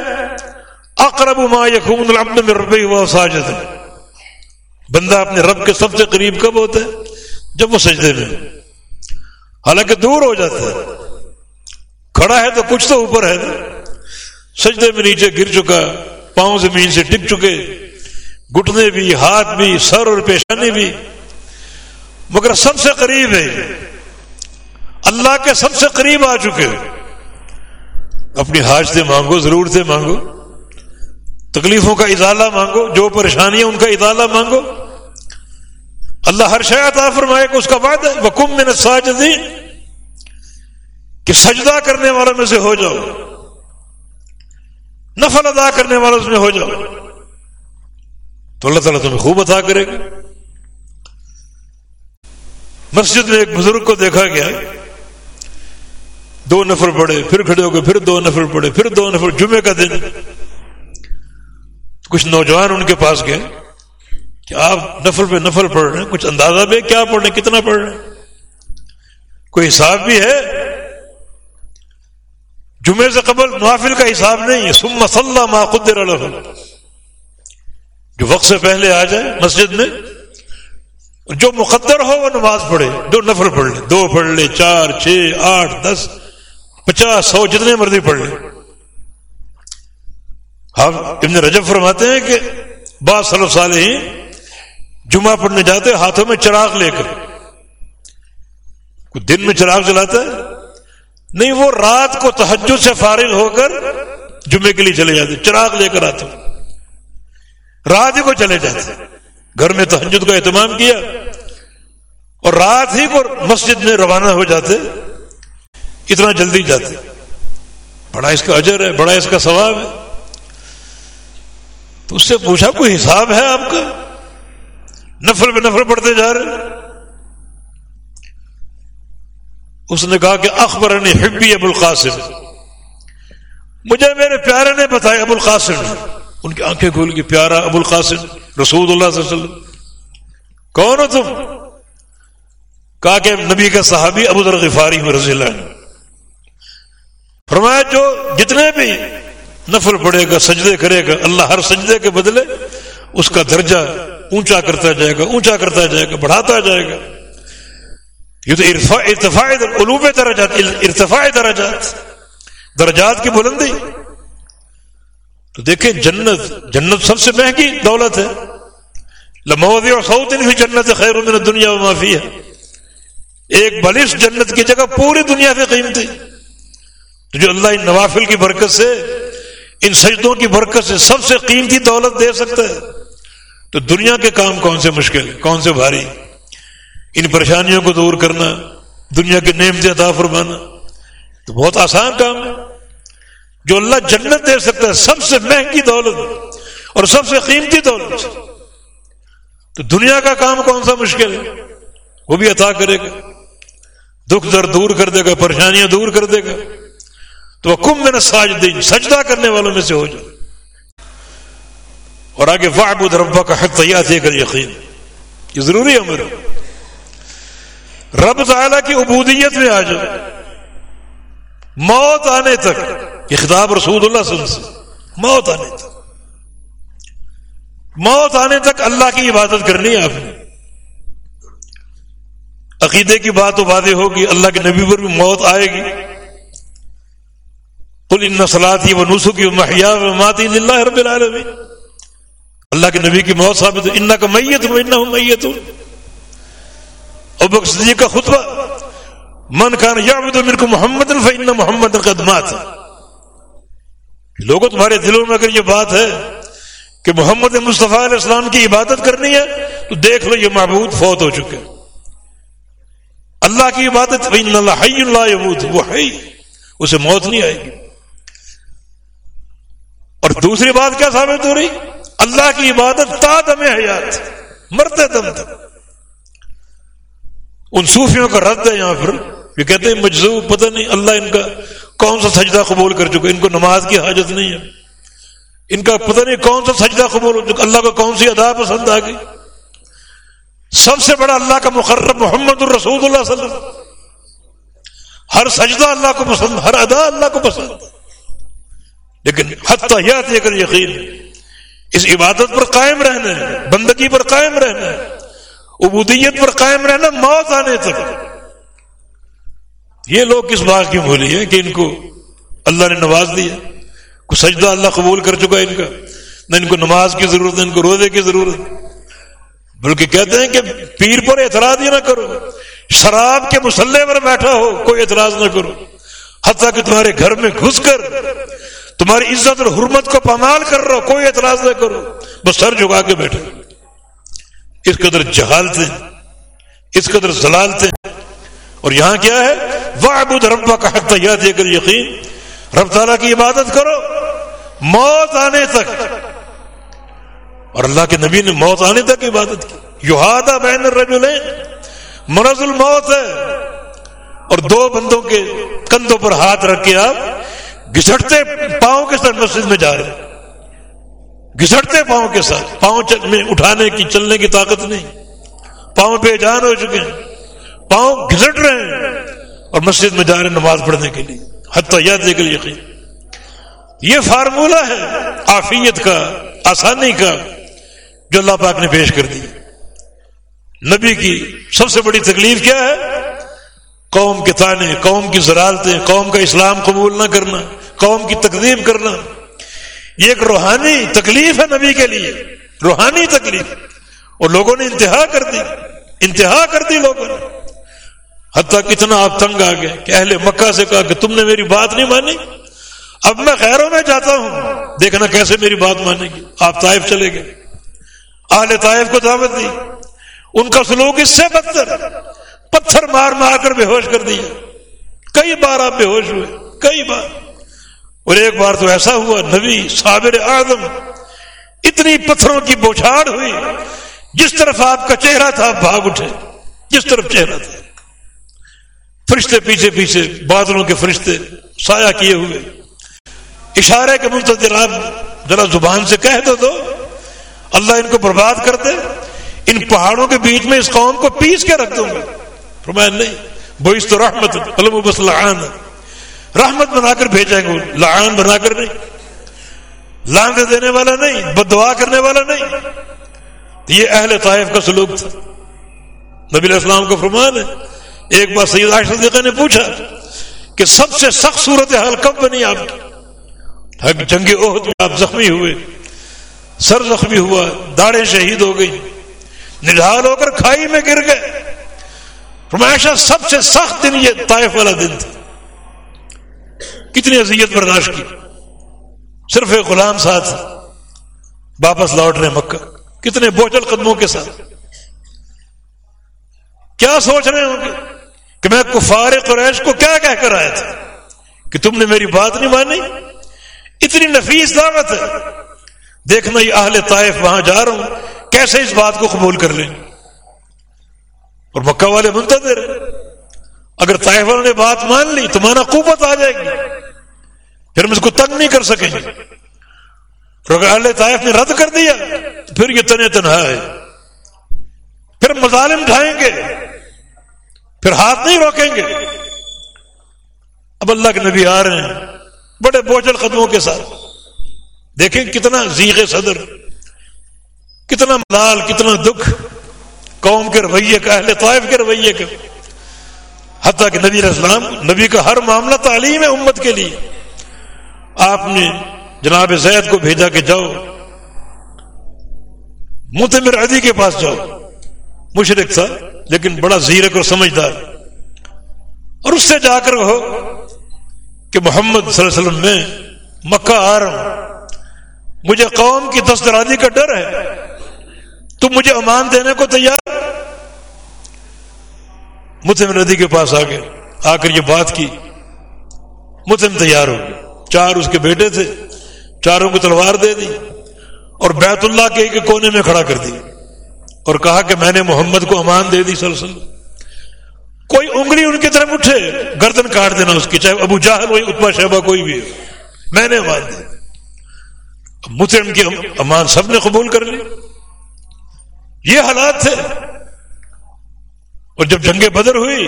اقرب ما یقون العبد میں ربی و ساجد۔ بندہ اپنے رب کے سب سے قریب کب ہوتا ہے؟ جب وہ سجدے میں حالانکہ دور ہو جاتا ہے۔ کھڑا ہے تو کچھ تو اوپر ہے۔ سجدے میں نیچے گر چکا، پاؤں زمین سے ٹک چکے۔ گٹنے بھی، ہاتھ بھی، سر اور پیشانی بھی۔ مگر سب سے قریب ہے۔ اللہ کے سب سے قریب آ چکے۔ اپنی حاجتیں مانگو ضرورتیں مانگو۔ تکلیفوں کا اضالہ مانگو، جو پریشانی ہے ان کا اضالہ مانگو۔ اللہ ہر شاید فرمائے کہ اس کا وعدہ ہے۔ وکم میں نے کہ سجدہ کرنے والوں میں سے ہو جاؤ۔ نفل ادا کرنے والوں میں ہو جاؤ۔ تو اللہ تعالیٰ تمہیں خوب ادا کرے گا۔ مسجد میں ایک بزرگ کو دیکھا گیا۔ دو نفر پڑے، پھر کھڑے ہو گئے، پھر دو نفر پڑے، پھر دو نفر جمعے کا دن۔ کچھ نوجوان ان کے پاس گئے کہ آپ نفر پہ نفر پڑھ رہے ہیں، کچھ اندازہ بھی کیا پڑھ رہے ہیں، کتنا پڑھ رہے ہیں۔ کوئی حساب بھی ہے؟ جمعے سے قبل محافل کا حساب نہیں ہے۔ سم مسلح ما قدر جو وقت سے پہلے آ جائے مسجد میں، جو مقدر ہو وہ نماز پڑھے۔ دو نفر پڑھ لے، دو پڑھ لے، چار، چھ، آٹھ، دس، پچاس، سو جتنے مرضی پڑھ لیں ہاں، ہم ابن رجب فرماتے ہیں کہ بعض صلف سال ہی جمعہ پڑھنے جاتے ہاتھوں میں چراغ لے کر۔ دن میں چراغ جلاتا ہے؟ نہیں، وہ رات کو تحجد سے فارغ ہو کر جمعے کے لیے چلے جاتے، چراغ لے کر آتے۔ رات ہی کو چلے جاتے۔ گھر میں تحجد کا اہتمام کیا اور رات ہی کو مسجد میں روانہ ہو جاتے۔ اتنا جلدی جاتے۔ بڑا اس کا اجر ہے، بڑا اس کا ثواب ہے۔ تو اس سے پوچھا، کوئی حساب ہے آپ کا؟ نفر پہ نفر پڑھتے جا رہے اس نے کہا کہ اخبر نے ہبی ابو القاسم۔ مجھے میرے پیارے نے بتایا ابو القاسم۔ ان کی آنکھیں کھول گئی پیارا ابو القاسم رسول اللہ صلی اللہ علیہ وسلم۔ کون ہو تم؟ کہا کہ نبی کا صحابی ابو ذر غفاری ہوں، رضی اللہ عنہ۔ فرمایا جو جتنے بھی نفل پڑے گا، سجدے کرے گا، اللہ ہر سجدے کے بدلے اس کا درجہ اونچا کرتا جائے گا، اونچا کرتا جائے گا، بڑھاتا جائے گا۔ یہ تو ارتفاع علوم درجات ارتفاع درجات۔ درجات کی بلندی۔ تو دیکھیں جنت جنت سب سے مہنگی دولت ہے۔ لمودی اور سعود بھی جنت خیر من دنیا و معافی ہے ایک بلش جنت کی جگہ پوری دنیا سے قیمتی۔ تو جو اللہ ان نوافل کی برکت سے، ان سجدوں کی برکت سے سب سے قیمتی دولت دے سکتا ہے۔ تو دنیا کے کام کون سے مشکل؟ کون سے بھاری؟ ان پریشانیوں کو دور کرنا، دنیا کے نیم سے عطا فرمانا، تو بہت آسان کام ہے۔ جو اللہ جنت دے سکتا ہے، سب سے مہنگی دولت اور سب سے قیمتی دولت۔ تو دنیا کا کام کون سا مشکل ہے؟ وہ بھی عطا کرے گا۔ دکھ درد دور کر دے گا، پریشانیاں دور کر دے گا۔ تو وہ کم میں ساجدین سجدہ کرنے والوں میں سے ہو جائے اور آگے واحب ربا کا حق تیار دے کر یقین یہ ضروری ہے میرا رب تعالیٰ کی عبودیت میں آ جائے۔ موت آنے تک، یہ خطاب رسول اللہ صلی اللہ علیہ وسلم موت آنے تک۔ موت آنے تک اللہ کی عبادت کرنی ہے آپ نے۔ عقیدے کی بات و باتیں ہوگی، اللہ کے نبی پر بھی موت آئے گی۔ کل ان نسلاتی و نسو کی محیا و ماتی اللہ رب العالمین۔ اللہ کے نبی کی موت ثابت ان کا میت ہوں ان میت ہوں ابو صدیق کا خطبہ، من خان یا میرے کو محمد الفین محمد قدمات لوگوں تمہارے دلوں میں اگر یہ بات ہے کہ محمد مصطفیٰ علیہ السلام کی عبادت کرنی ہے، تو دیکھ لو یہ معبود فوت ہو چکے۔ اللہ کی عبادت اللہ حی اللہ یموت، وہ ہے اسے موت نہیں آئے گی۔ اور دوسری بات کیا ثابت ہو رہی؟ اللہ کی عبادت تا دم حیات، مرتے دم تک۔ ان صوفیوں کا رد ہے یہاں پر، یہ کہتے ہیں مجذوب، پتہ نہیں اللہ ان کا کون سا سجدہ قبول کر چکا ان کو نماز کی حاجت نہیں ہے۔ ان کا پتہ نہیں کون سا سجدہ قبول ہو چکا، اللہ کو کون سی ادا پسند آ گئی۔ سب سے بڑا اللہ کا مقرر محمد الرسول اللہ صلی اللہ علیہ وسلم۔ ہر سجدہ اللہ کو پسند، ہر ادا اللہ کو پسند۔ لیکن حتیات اگر یقین، اس عبادت پر قائم رہنا ہے، بندگی پر قائم رہنا ہے۔ عبودیت پر قائم رہنا موت آنے تک۔ یہ لوگ کس بات کی بولی ہے کہ ان کو اللہ نے نواز دیا۔ کو سجدہ اللہ قبول کر چکا ان کا۔ نہ ان کو نماز کی ضرورت، نہ ان کو روزے کی ضرورت۔ بلکہ کہتے ہیں کہ پیر پر اعتراض ہی نہ کرو۔ شراب کے مسلح پر بیٹھا ہو، کوئی اعتراض نہ کرو۔ حتیٰ کہ تمہارے گھر میں گھس کر، تمہاری عزت اور حرمت کو پامال کر رہا ہو، کوئی اعتراض نہ کرو۔ بس سر جگا کے بیٹھے۔ اس قدر جہالتے اس قدر زلالتے اور یہاں کیا ہے؟ وہ ربا کا حق تیار دے کر یقین رب تعالیٰ کی عبادت کرو، موت آنے تک۔ اور اللہ کے نبی نے موت آنے تک عبادت کی۔ یوہادا بین الرجلین مرض الموت ہے۔ اور دو بندوں کے کندھوں پر ہاتھ رکھ کے آپ گھسٹتے پاؤں کے ساتھ مسجد میں جا رہے گھسٹتے پاؤں کے ساتھ۔ پاؤں میں اٹھانے کی چلنے کی طاقت نہیں۔ پاؤں بے جان ہو چکے ہیں۔ پاؤں گھسٹ رہے ہیں۔ اور مسجد میں جا رہے ہیں نماز پڑھنے کے لیے۔ حتیٰ یاد دے کر یقین یہ فارمولہ ہے آفیت کا، آسانی کا، جو اللہ پاک نے پیش کر دی۔ نبی کی سب سے بڑی تکلیف کیا ہے؟ قوم کے تانے، قوم کی زرالتیں، قوم کا اسلام قبول نہ کرنا، قوم کی تقدیم کرنا۔ یہ ایک روحانی تکلیف ہے نبی کے لیے، روحانی تکلیف۔ اور لوگوں نے انتہا کر دی، انتہا کر دی لوگوں نے۔ حتیٰ کتنا آپ تنگ آ گئے کہ اہل مکہ سے کہا کہ تم نے میری بات نہیں مانی۔ اب میں خیروں میں جاتا ہوں۔ دیکھنا کیسے میری بات مانے گی۔ آپ طائف چلے گئے۔ آل طائف کو دعوت دی۔ ان کا سلوک اس سے بدتر۔ پتھر مار مار کر بے ہوش کر دیا۔ کئی بار آپ بے ہوش ہوئے۔ کئی بار۔ اور ایک بار تو ایسا ہوا، نبی صابر اعظم اتنی پتھروں کی بوچھاڑ ہوئی، جس طرف آپ کا چہرہ تھا، بھاگ اٹھے، جس طرف چہرہ تھا۔ فرشتے پیچھے پیچھے، بادلوں کے فرشتے سایہ کیے ہوئے۔ اشارے کے منتظر آپ ذرا زبان سے کہہ دو تو، اللہ ان کو برباد کر دے، ان پہاڑوں کے بیچ میں اس قوم کو پیس کے رکھ دوں گا۔ فرمایا، نہیں بوئس تو رحمت بس رحمت بنا کر بھیجیں گے۔ لعان بنا کر نہیں۔ لان دینے والا نہیں، بد دعا کرنے والا نہیں۔ یہ اہل طائف کا سلوک تھا۔ نبی علیہ السلام کا فرمان ہے ایک بار سید صدیقہ نے پوچھا کہ سب سے سخت صورت حال کب بنی آپ کی؟ جنگ عہد میں آپ زخمی ہوئے۔ سر زخمی ہوا داڑیں شہید ہو گئی۔ نڈال ہو کر کھائی میں گر گئے۔ رمائشہ سب سے سخت دن یہ طائف والا دن تھا۔ کتنی اذیت برداشت کی؟ صرف ایک غلام ساتھ واپس لوٹ رہے مکہ، کتنے بوچل قدموں کے ساتھ۔ کیا سوچ رہے ہوں گے کہ میں کفار قریش کو کیا کہہ کر آیا تھا؟ کہ تم نے میری بات نہیں مانی؟ اتنی نفیس دعوت ہے۔ دیکھنا یہ اہل طائف وہاں جا رہا ہوں، کیسے اس بات کو قبول کر لیں؟ اور مکہ والے منتظر اگر طائف والوں نے بات مان لی تو مانا قوت آ جائے گی۔ پھر ہم اس کو تنگ نہیں کر سکیں گے جی۔ اہل طائف نے رد کر دیا پھر یہ تنہ تنہا ہے۔ پھر مظالم ڈھائیں گے۔ پھر ہاتھ نہیں روکیں گے۔ اب اللہ کے نبی آ رہے ہیں، بڑے بوجھل قدموں کے ساتھ۔ دیکھیں کتنا ذیغ صدر، کتنا ملال، کتنا دکھ۔ قوم کے رویے کا، اہل طائف کے رویے کا۔ حتیٰ کہ نبی اسلام نبی کا ہر معاملہ تعلیم ہے امت کے لیے۔ آپ نے جناب زید کو بھیجا کہ جاؤ۔ متمر عدی کے پاس جاؤ۔ مشرق تھا، لیکن بڑا زیرک اور سمجھدار۔ اور اس سے جا کر کہو کہ محمد صلی اللہ علیہ وسلم میں مکہ آ رہا ہوں۔ مجھے قوم کی دسترادی کا ڈر ہے۔ تم مجھے امان دینے کو تیار؟ متم ندی کے پاس آ گئے آ کر یہ بات کی۔ متم تیار ہو گئے چار اس کے بیٹے تھے، چاروں کو تلوار دے دی اور بیت اللہ کے ایک کونے میں کھڑا کر دی اور کہا کہ میں نے محمد کو امان دے دی سلسل کوئی انگلی ان کی طرف اٹھے، گردن کاٹ دینا اس کی، چاہے ابو جاہل ہوئی اتبا شہبہ کوئی بھی ہو۔ میں نے امان دی۔ مسلم کی امان سب نے قبول کر لی۔ یہ حالات تھے۔ اور جب جنگ بدر ہوئی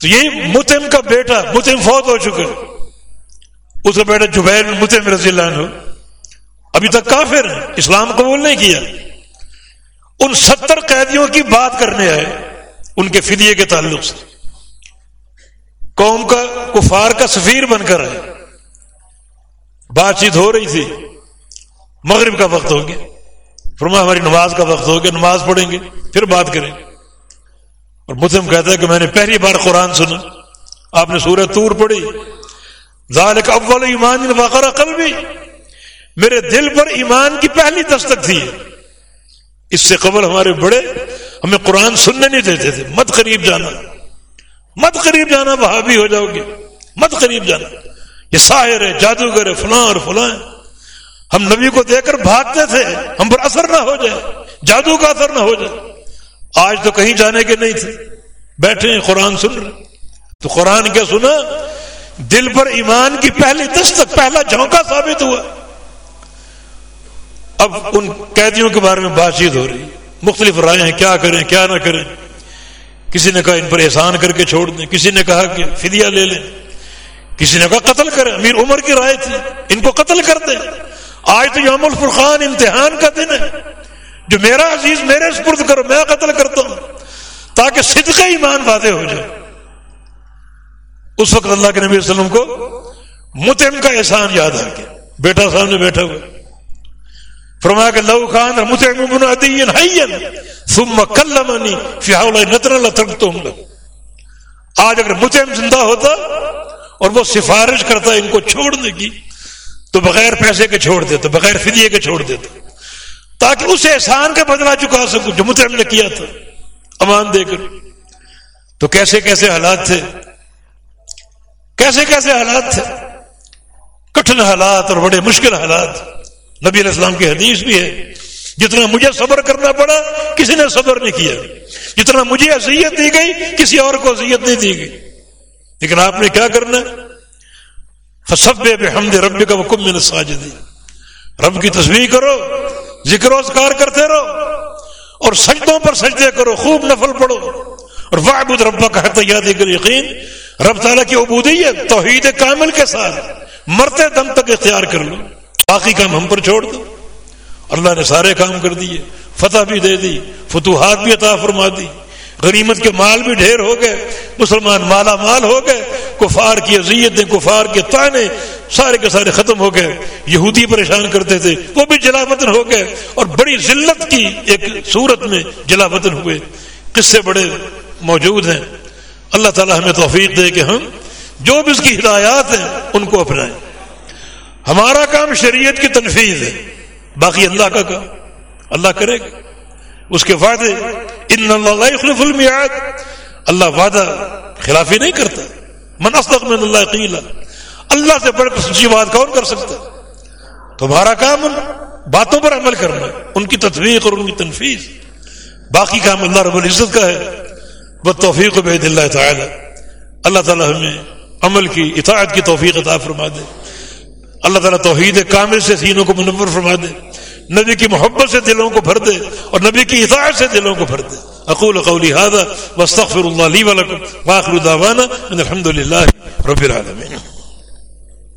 تو یہی متم کا بیٹا متم فوت ہو چکے اس کا بیٹا جبیر متم رضی اللہ عنہ۔ ابھی تک کافر، اسلام قبول نہیں کیا۔ ان ستر قیدیوں کی بات کرنے آئے، ان کے فدیے کے تعلق سے۔ قوم کا کفار کا سفیر بن کر آئے۔ بات چیت ہو رہی تھی۔ مغرب کا وقت ہو گیا۔ فرما ہماری نماز کا وقت ہو گیا، نماز پڑھیں گے، پھر بات کریں۔ گے اور مسلم کہتا ہے کہ میں نے پہلی بار قرآن سنا۔ آپ نے سورہ تور پڑھی۔ ذالک اول ایمان وقر قلبی۔ میرے دل پر ایمان کی پہلی دستک تھی۔ اس سے قبل ہمارے بڑے ہمیں قرآن سننے نہیں دیتے تھے۔ مت قریب جانا۔ مت قریب جانا وہاں ہو جاؤ گے۔ مت قریب جانا۔ یہ ساحر ہے، جادوگر ہے، فلاں اور فلاں ہم نبی کو دے کر بھاگتے تھے۔ ہم پر اثر نہ ہو جائے۔ جادو کا اثر نہ ہو جائے۔ آج تو کہیں جانے کے نہیں تھے۔ بیٹھے ہیں، قرآن سن رہے تو قرآن کیا سنا؟ دل پر ایمان کی پہلی دستک، پہلا جھونکا ثابت ہوا۔ اب ان قیدیوں کے بارے میں بات چیت ہو رہی مختلف رائے ہیں، کیا کریں، کیا نہ کریں۔ کسی نے کہا ان پر احسان کر کے چھوڑ دیں۔ کسی نے کہا کہ فدیہ لے لیں۔ کسی نے کہا قتل کریں۔ امیر عمر کی رائے تھی۔ ان کو قتل کر دیں۔ آج تو یوم الفرقان امتحان کا دن ہے۔ جو میرا عزیز میرے سپرد کرو، میں قتل کرتا ہوں، تاکہ صدق ایمان واضح ہو جائے۔ اس وقت اللہ کے نبی وسلم کو متم کا احسان یاد آ گیا۔ بیٹا سامنے بیٹھا ہوا۔ فرمایا کہ لو خان متم بن حین ثم کلمنی فی حول نتر آج اگر متم زندہ ہوتا اور وہ سفارش کرتا ان کو چھوڑنے کی، تو بغیر پیسے کے چھوڑ دیتا، بغیر فدیے کے چھوڑ دیتا۔ تاکہ اس احسان کا بدلا چکا سکوں جو متحم نے کیا تھا۔ امان دے کر۔ تو کیسے کیسے حالات تھے؟ کیسے کیسے حالات تھے؟ کٹھن حالات اور بڑے مشکل حالات۔ نبی علیہ السلام کی حدیث بھی ہے، جتنا مجھے صبر کرنا پڑا، کسی نے صبر نہیں کیا۔ جتنا مجھے اذیت دی گئی، کسی اور کو اذیت نہیں دی گئی۔ لیکن آپ نے کیا کرنا؟ فسب بحمد رب کا وکم من الساجدین رب کی تصویر کرو ذکر و اذکار کرتے رہو اور سجدوں پر سجدے کرو، خوب نفل پڑھو۔ اور واحد ربا کا یاد یقین۔ رب تعالیٰ کی عبودیت، توحید کامل کے ساتھ مرتے دم تک اختیار کر لو۔ باقی کام ہم پر چھوڑ دو۔ اللہ نے سارے کام کر دیے، فتح بھی دے دی، فتوحات بھی عطا فرما دی۔ غنیمت کے مال بھی ڈھیر ہو گئے، مسلمان مالا مال ہو گئے، کفار کی اذیتیں کفار کے تانے سارے کے سارے ختم ہو گئے۔ یہودی پریشان کرتے تھے، وہ بھی جلا وطن ہو گئے۔ اور بڑی ذلت کی ایک صورت میں جلا وطن ہوئے۔ قصے بڑے موجود ہیں۔ اللہ تعالی ہمیں توفیق دے کہ ہم جو بھی اس کی ہدایات ہیں، ان کو اپنائیں۔ ہمارا کام شریعت کی تنفیذ ہے۔ باقی اللہ کا کام، اللہ کرے گا۔ اس کے وعدے ان اللہ يخلف المیعاد اللہ وعدہ خلافی نہیں کرتا۔ من اصدق من اللہ قیلا اللہ سے بڑھ کر سچی بات کون کر سکتا؟ تمہارا کام باتوں پر عمل کرنا، ان کی تطبیق اور ان کی تنفیذ۔ باقی کام اللہ رب العزت کا ہے۔ وہ توفیق بید اللہ تعالی۔ اللہ تعالی ہمیں عمل کی، اطاعت کی توفیق عطا فرما دے۔ اللہ تعالیٰ توحید کامل سے سینوں کو منور فرما دے۔ نبی کی محبت سے دلوں کو بھر دے اور نبی کی اطاعت سے دلوں کو بھر دے۔ اقول قولی هذا واستغفر الله لي ولكم واخر دعوانا ان الحمد لله رب العالمين۔